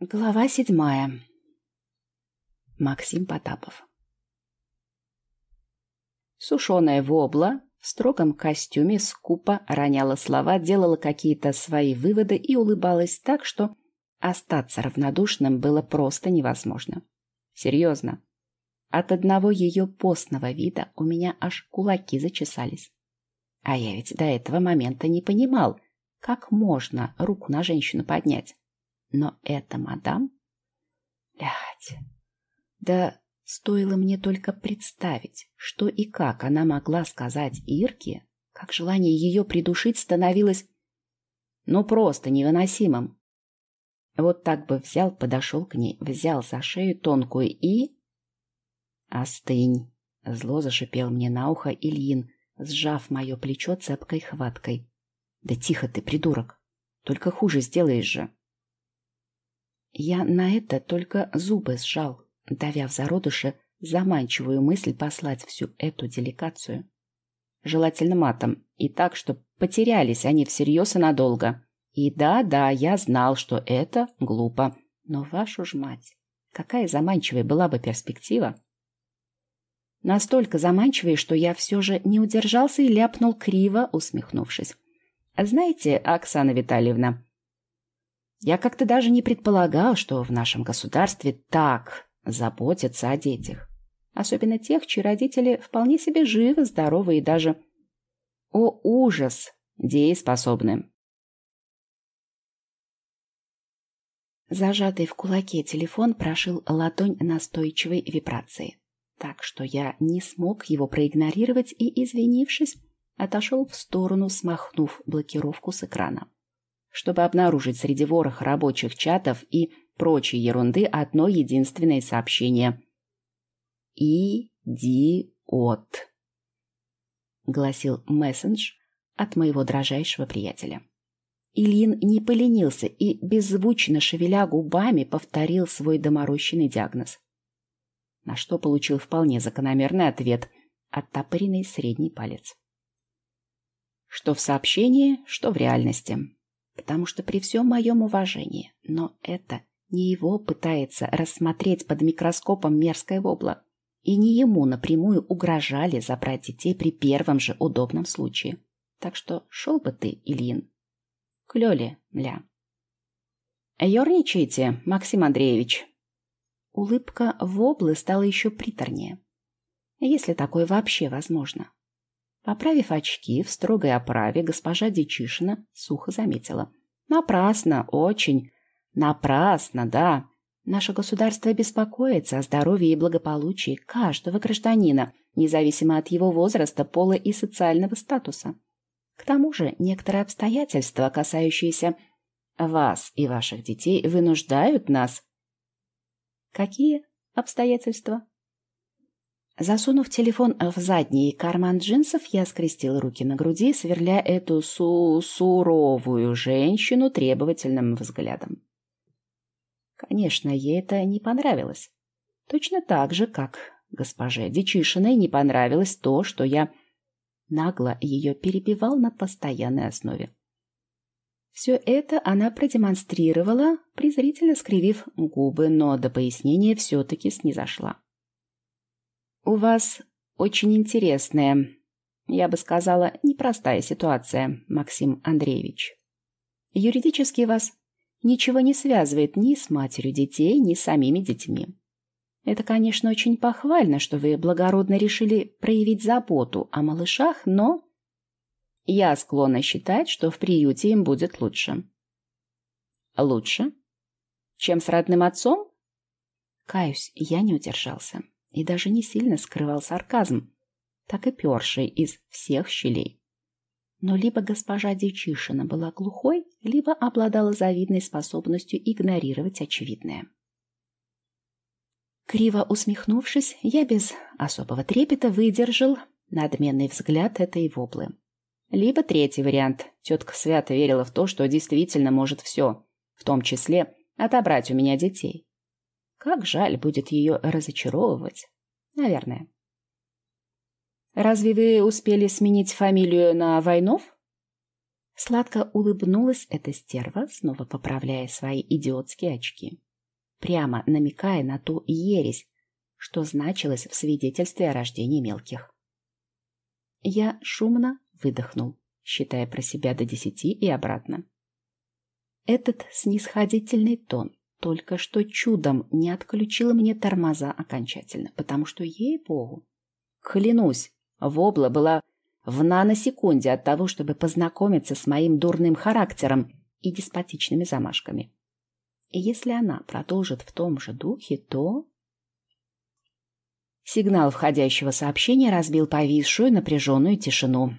Глава седьмая. Максим Потапов. Сушеная вобла в строгом костюме скупо роняла слова, делала какие-то свои выводы и улыбалась так, что остаться равнодушным было просто невозможно. Серьезно. От одного ее постного вида у меня аж кулаки зачесались. А я ведь до этого момента не понимал, как можно руку на женщину поднять. Но эта мадам... Блядь. Да стоило мне только представить, что и как она могла сказать Ирке, как желание ее придушить становилось, ну, просто невыносимым. Вот так бы взял, подошел к ней, взял за шею тонкую и... «Остынь!» — зло зашипел мне на ухо Ильин, сжав мое плечо цепкой хваткой. «Да тихо ты, придурок! Только хуже сделаешь же!» Я на это только зубы сжал, давя в зародыше заманчивую мысль послать всю эту деликацию. Желательно матом, и так, что потерялись они всерьез и надолго. И да-да, я знал, что это глупо. Но вашу ж мать, какая заманчивая была бы перспектива. Настолько заманчивой, что я все же не удержался и ляпнул криво, усмехнувшись. «Знаете, Оксана Витальевна, я как-то даже не предполагал, что в нашем государстве так заботятся о детях. Особенно тех, чьи родители вполне себе живы, здоровы и даже... О, ужас! Дееспособны. Зажатый в кулаке телефон прошил ладонь настойчивой вибрации. Так что я не смог его проигнорировать и, извинившись, отошел в сторону, смахнув блокировку с экрана чтобы обнаружить среди вороха рабочих чатов и прочей ерунды одно единственное сообщение. «Идиот», — гласил мессендж от моего дрожайшего приятеля. Ильин не поленился и, беззвучно шевеля губами, повторил свой доморощенный диагноз. На что получил вполне закономерный ответ — оттопыренный средний палец. Что в сообщении, что в реальности потому что при всем моем уважении, но это не его пытается рассмотреть под микроскопом мерзкое вобло, и не ему напрямую угрожали забрать детей при первом же удобном случае. Так что шел бы ты, Ильин. К Лёле, мля. Ёрничайте, Максим Андреевич. Улыбка воблы стала еще приторнее. Если такое вообще возможно. Поправив очки в строгой оправе, госпожа Дичишина сухо заметила. «Напрасно, очень. Напрасно, да. Наше государство беспокоится о здоровье и благополучии каждого гражданина, независимо от его возраста, пола и социального статуса. К тому же некоторые обстоятельства, касающиеся вас и ваших детей, вынуждают нас... Какие обстоятельства? Засунув телефон в задний карман джинсов, я скрестил руки на груди, сверля эту су суровую женщину требовательным взглядом. Конечно, ей это не понравилось. Точно так же, как госпоже Дичишиной не понравилось то, что я нагло ее перебивал на постоянной основе. Все это она продемонстрировала, презрительно скривив губы, но до пояснения все-таки снизошла. «У вас очень интересная, я бы сказала, непростая ситуация, Максим Андреевич. Юридически вас ничего не связывает ни с матерью детей, ни с самими детьми. Это, конечно, очень похвально, что вы благородно решили проявить заботу о малышах, но я склонна считать, что в приюте им будет лучше. Лучше? Чем с родным отцом? Каюсь, я не удержался и даже не сильно скрывал сарказм, так и перший из всех щелей. Но либо госпожа Дичишина была глухой, либо обладала завидной способностью игнорировать очевидное. Криво усмехнувшись, я без особого трепета выдержал надменный взгляд этой воблы. Либо третий вариант. Тетка свято верила в то, что действительно может все, в том числе отобрать у меня детей. Как жаль будет ее разочаровывать. Наверное. «Разве вы успели сменить фамилию на Войнов?» Сладко улыбнулась эта стерва, снова поправляя свои идиотские очки. прямо намекая на ту ересь, что значилось в свидетельстве о рождении мелких. Я шумно выдохнул, считая про себя до десяти и обратно. Этот снисходительный тон только что чудом не отключил мне тормоза окончательно, потому что, ей-богу, клянусь, Вобла была в наносекунде от того, чтобы познакомиться с моим дурным характером и деспотичными замашками. И если она продолжит в том же духе, то... Сигнал входящего сообщения разбил повисшую напряженную тишину.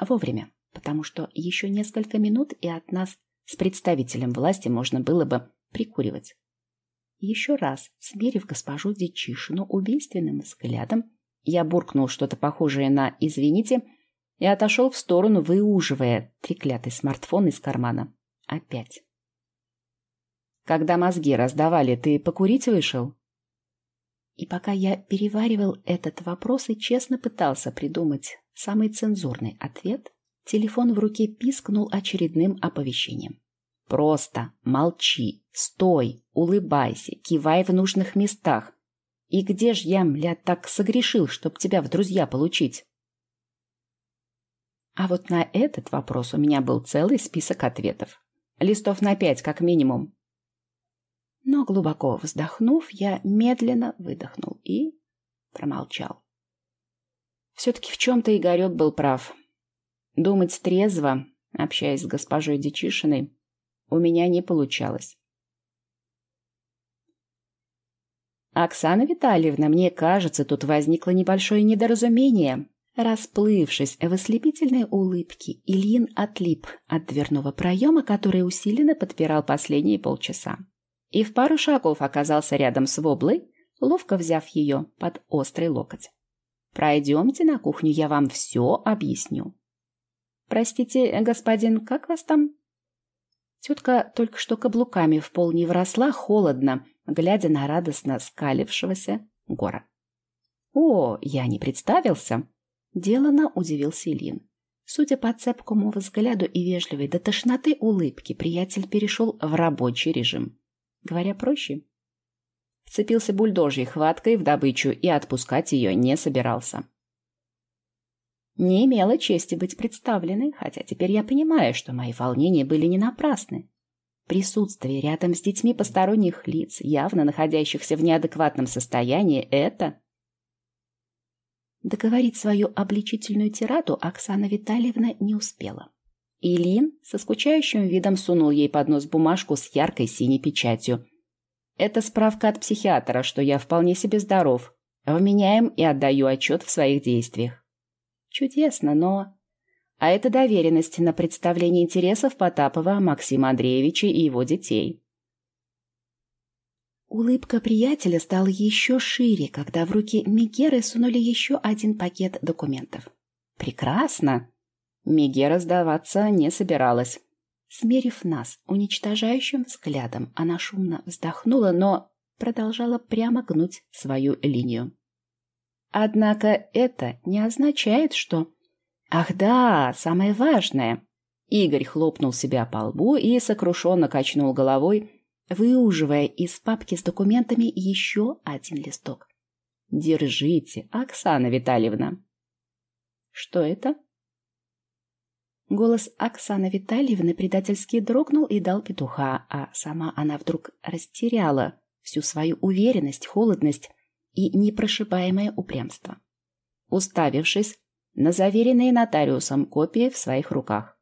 Вовремя, потому что еще несколько минут и от нас с представителем власти можно было бы прикуривать. Еще раз, смерив госпожу Дичишину убийственным взглядом, я буркнул что-то похожее на «извините» и отошел в сторону, выуживая треклятый смартфон из кармана. Опять. Когда мозги раздавали, ты покурить вышел? И пока я переваривал этот вопрос и честно пытался придумать самый цензурный ответ, телефон в руке пискнул очередным оповещением. Просто молчи, стой, улыбайся, кивай в нужных местах. И где ж я, мля, так согрешил, чтоб тебя в друзья получить? А вот на этот вопрос у меня был целый список ответов. Листов на пять, как минимум. Но глубоко вздохнув, я медленно выдохнул и промолчал. Все-таки в чем-то Игорек был прав. Думать трезво, общаясь с госпожой Дичишиной, у меня не получалось. «Оксана Витальевна, мне кажется, тут возникло небольшое недоразумение». Расплывшись в ослепительной улыбке, Ильин отлип от дверного проема, который усиленно подпирал последние полчаса и в пару шагов оказался рядом с Воблой, ловко взяв ее под острый локоть. «Пройдемте на кухню, я вам все объясню». «Простите, господин, как вас там?» Тетка только что каблуками в пол не вросла холодно, глядя на радостно скалившегося гора. «О, я не представился!» Делано удивился Ильин. Судя по цепкому взгляду и вежливой до тошноты улыбки, приятель перешел в рабочий режим. Говоря проще, вцепился бульдожьей хваткой в добычу и отпускать ее не собирался. Не имела чести быть представленной, хотя теперь я понимаю, что мои волнения были не напрасны. Присутствие рядом с детьми посторонних лиц, явно находящихся в неадекватном состоянии, это... Договорить свою обличительную тираду Оксана Витальевна не успела. Илин со скучающим видом сунул ей под нос бумажку с яркой синей печатью. «Это справка от психиатра, что я вполне себе здоров, вменяем и отдаю отчет в своих действиях». «Чудесно, но...» А это доверенность на представление интересов Потапова Максима Андреевича и его детей. Улыбка приятеля стала еще шире, когда в руки Мегеры сунули еще один пакет документов. «Прекрасно!» Мегера сдаваться не собиралась. Смерив нас уничтожающим взглядом, она шумно вздохнула, но продолжала прямо гнуть свою линию. Однако это не означает, что... Ах да, самое важное! Игорь хлопнул себя по лбу и сокрушенно качнул головой, выуживая из папки с документами еще один листок. «Держите, Оксана Витальевна». «Что это?» Голос Оксаны Витальевны предательски дрогнул и дал петуха, а сама она вдруг растеряла всю свою уверенность, холодность и непрошибаемое упрямство. Уставившись на заверенные нотариусом копии в своих руках.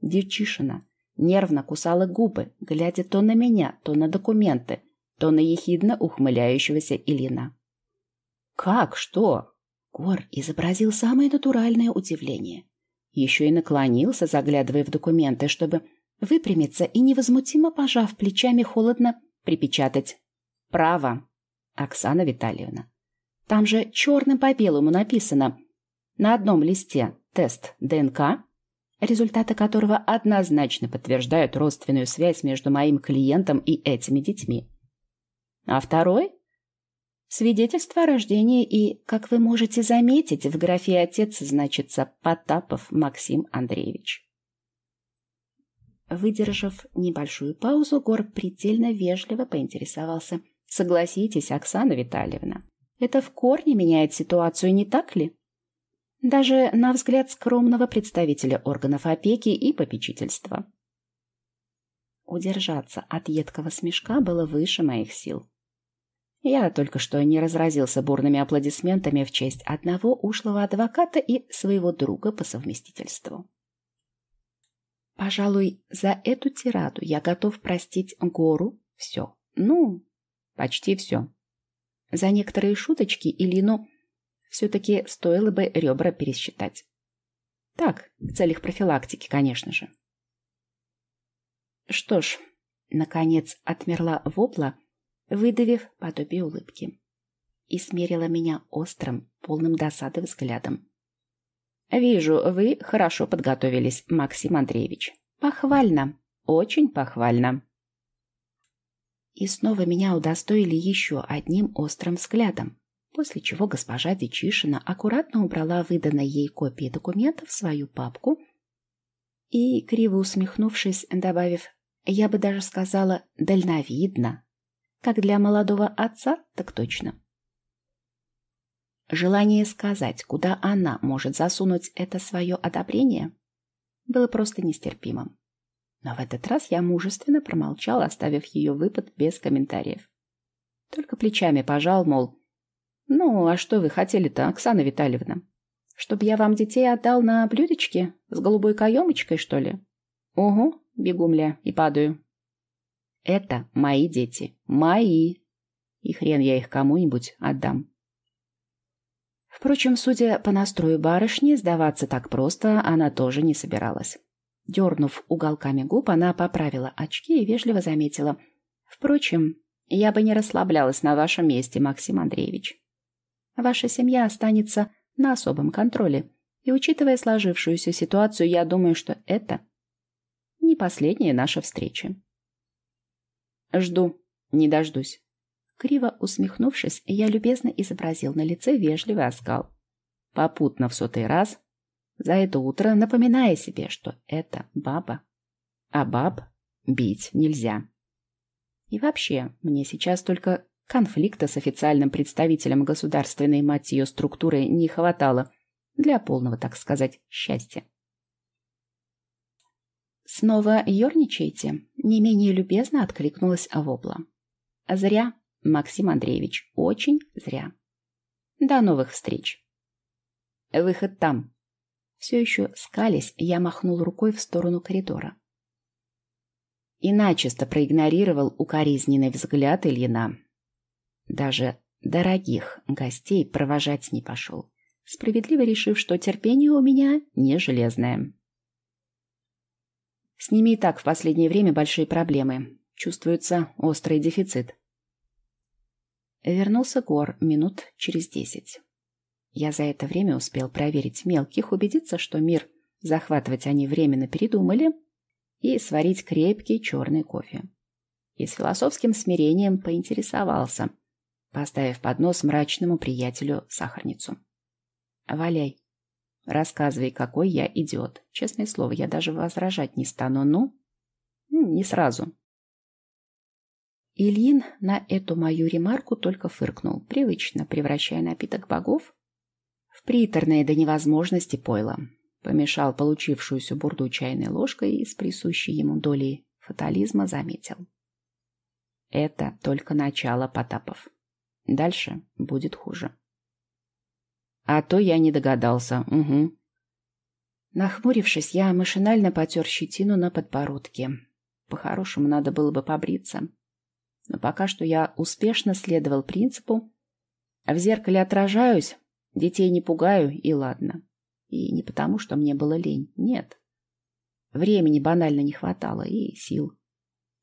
Девчишина нервно кусала губы, глядя то на меня, то на документы, то на ехидно ухмыляющегося Илина. «Как? Что?» Гор изобразил самое натуральное удивление. Еще и наклонился, заглядывая в документы, чтобы выпрямиться и, невозмутимо пожав плечами, холодно припечатать. «Право, Оксана Витальевна. Там же черным по белому написано на одном листе тест ДНК, результаты которого однозначно подтверждают родственную связь между моим клиентом и этими детьми. А второй Свидетельство о рождении и, как вы можете заметить, в графе «отец» значится Потапов Максим Андреевич. Выдержав небольшую паузу, Гор предельно вежливо поинтересовался. «Согласитесь, Оксана Витальевна, это в корне меняет ситуацию, не так ли?» Даже на взгляд скромного представителя органов опеки и попечительства. Удержаться от едкого смешка было выше моих сил. Я только что не разразился бурными аплодисментами в честь одного ушлого адвоката и своего друга по совместительству. Пожалуй, за эту тираду я готов простить гору все. Ну, почти все. За некоторые шуточки Илину все-таки стоило бы ребра пересчитать. Так, в целях профилактики, конечно же. Что ж, наконец отмерла вопла, выдавив подобие улыбки, и смерила меня острым, полным досады взглядом. «Вижу, вы хорошо подготовились, Максим Андреевич. Похвально, очень похвально». И снова меня удостоили еще одним острым взглядом, после чего госпожа Дичишина аккуратно убрала выданные ей копии документов в свою папку и, криво усмехнувшись, добавив, я бы даже сказала, дальновидно, как для молодого отца, так точно. Желание сказать, куда она может засунуть это свое одобрение, было просто нестерпимым. Но в этот раз я мужественно промолчал, оставив ее выпад без комментариев. Только плечами пожал, мол, «Ну, а что вы хотели-то, Оксана Витальевна? Чтоб я вам детей отдал на блюдечке с голубой каемочкой, что ли?» «Угу, бегу, мля, и падаю. Это мои дети. Мои. И хрен я их кому-нибудь отдам. Впрочем, судя по настрою барышни, сдаваться так просто она тоже не собиралась. Дернув уголками губ, она поправила очки и вежливо заметила. «Впрочем, я бы не расслаблялась на вашем месте, Максим Андреевич. Ваша семья останется на особом контроле, и, учитывая сложившуюся ситуацию, я думаю, что это не последняя наша встреча». Жду, не дождусь. Криво усмехнувшись, я любезно изобразил на лице вежливый оскал. Попутно в сотый раз, за это утро напоминая себе, что это баба. А баб бить нельзя. И вообще, мне сейчас только конфликта с официальным представителем государственной, мать ее, структуры не хватало для полного, так сказать, счастья. «Снова ерничаете?» — не менее любезно откликнулась Авобла. «Зря, Максим Андреевич, очень зря. До новых встреч». «Выход там». Все еще скались, я махнул рукой в сторону коридора. И начисто проигнорировал укоризненный взгляд Ильина. Даже дорогих гостей провожать не пошел, справедливо решив, что терпение у меня не железное. С ними и так в последнее время большие проблемы. Чувствуется острый дефицит. Вернулся Гор минут через десять. Я за это время успел проверить мелких, убедиться, что мир захватывать они временно передумали, и сварить крепкий черный кофе. И с философским смирением поинтересовался, поставив под нос мрачному приятелю сахарницу. «Валяй, Рассказывай, какой я идиот. Честное слово, я даже возражать не стану, ну? Не сразу. Ильин на эту мою ремарку только фыркнул, привычно превращая напиток богов в приторное до невозможности пойло. Помешал получившуюся бурду чайной ложкой и с присущей ему долей фатализма заметил. Это только начало Потапов. Дальше будет хуже. А то я не догадался, угу. Нахмурившись, я машинально потер щетину на подбородке. По-хорошему, надо было бы побриться. Но пока что я успешно следовал принципу в зеркале отражаюсь, детей не пугаю, и ладно. И не потому, что мне было лень, нет. Времени банально не хватало и сил.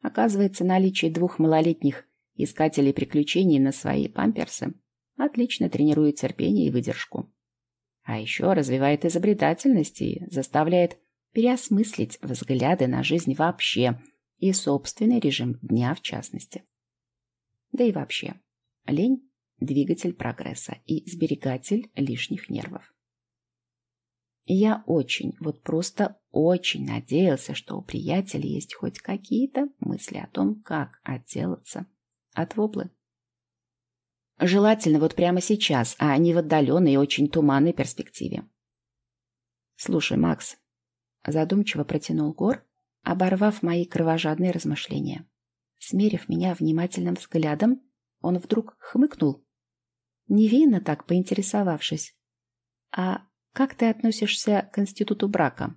Оказывается, наличие двух малолетних искателей приключений на свои памперсы отлично тренирует терпение и выдержку. А еще развивает изобретательность и заставляет переосмыслить взгляды на жизнь вообще и собственный режим дня в частности. Да и вообще, лень – двигатель прогресса и сберегатель лишних нервов. Я очень, вот просто очень надеялся, что у приятеля есть хоть какие-то мысли о том, как отделаться от воблы. Желательно вот прямо сейчас, а не в отдаленной и очень туманной перспективе. «Слушай, Макс», — задумчиво протянул Гор, оборвав мои кровожадные размышления. Смерив меня внимательным взглядом, он вдруг хмыкнул, невинно так поинтересовавшись. «А как ты относишься к институту брака?»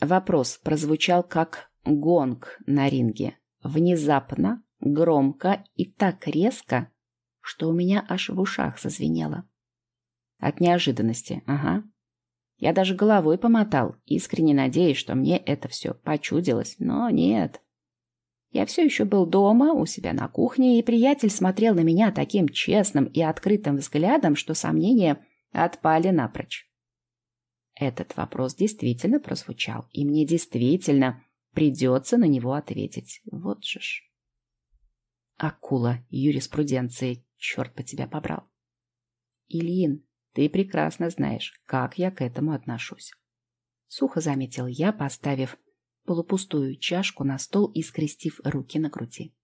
Вопрос прозвучал как гонг на ринге. Внезапно, громко и так резко, что у меня аж в ушах зазвенело. От неожиданности, ага. Я даже головой помотал, искренне надеясь, что мне это все почудилось, но нет. Я все еще был дома, у себя на кухне, и приятель смотрел на меня таким честным и открытым взглядом, что сомнения отпали напрочь. Этот вопрос действительно прозвучал, и мне действительно придется на него ответить. Вот же ж. Акула юриспруденции, черт по тебя побрал. Ильин, ты прекрасно знаешь, как я к этому отношусь. Сухо заметил я, поставив полупустую чашку на стол и скрестив руки на груди.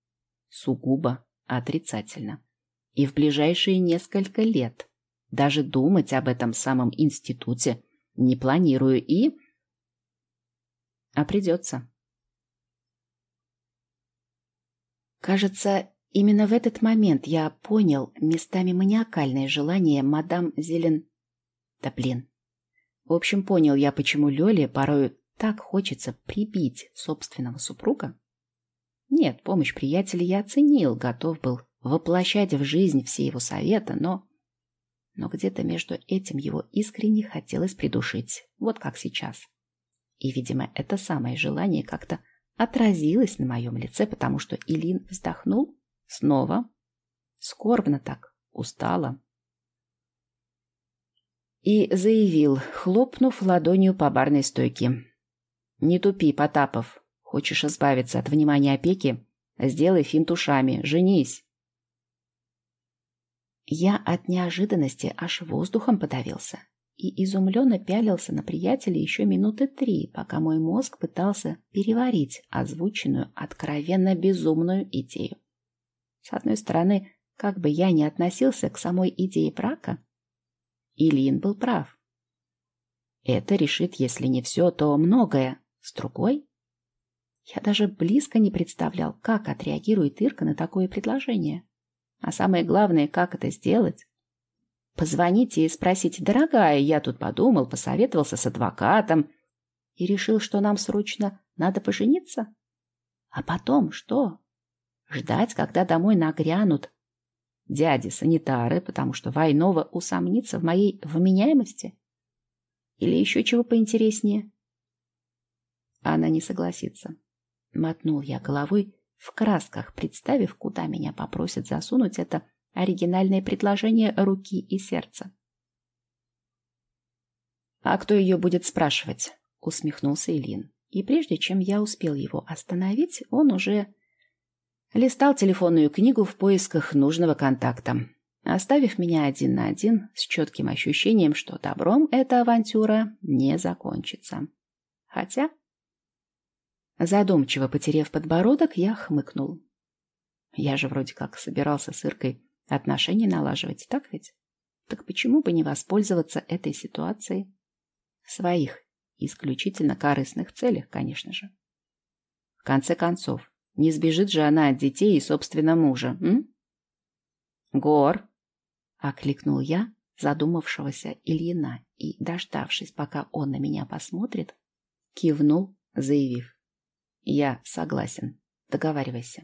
Сугубо отрицательно. И в ближайшие несколько лет даже думать об этом самом институте не планирую и... А придется. Кажется, именно в этот момент я понял местами маниакальное желание мадам Зелен... Да блин. В общем, понял я, почему Лёле порою так хочется прибить собственного супруга? Нет, помощь приятеля я оценил, готов был воплощать в жизнь все его советы, но... Но где-то между этим его искренне хотелось придушить, вот как сейчас. И, видимо, это самое желание как-то отразилось на моем лице, потому что Илин вздохнул снова, скорбно так, устало. И заявил, хлопнув ладонью по барной стойке. Не тупи, Потапов. Хочешь избавиться от внимания опеки? Сделай финт ушами. Женись. Я от неожиданности аж воздухом подавился и изумленно пялился на приятеля еще минуты три, пока мой мозг пытался переварить озвученную откровенно безумную идею. С одной стороны, как бы я ни относился к самой идее брака, Ильин был прав. Это решит, если не все, то многое, с другой, я даже близко не представлял, как отреагирует Ирка на такое предложение. А самое главное, как это сделать. Позвоните и спросите, дорогая, я тут подумал, посоветовался с адвокатом и решил, что нам срочно надо пожениться. А потом что? Ждать, когда домой нагрянут дяди-санитары, потому что Вайнова усомнится в моей вменяемости? Или еще чего поинтереснее? Она не согласится. Мотнул я головой, в красках представив, куда меня попросят засунуть это оригинальное предложение руки и сердца. «А кто ее будет спрашивать?» — усмехнулся Ильин. И прежде чем я успел его остановить, он уже листал телефонную книгу в поисках нужного контакта, оставив меня один на один с четким ощущением, что добром эта авантюра не закончится. Хотя Задумчиво потерев подбородок, я хмыкнул. Я же вроде как собирался с Иркой отношения налаживать, так ведь? Так почему бы не воспользоваться этой ситуацией? В своих, исключительно корыстных целях, конечно же. В конце концов, не сбежит же она от детей и собственного мужа, м? Гор! — окликнул я задумавшегося Ильина и, дождавшись, пока он на меня посмотрит, кивнул, заявив. Я согласен. Договаривайся.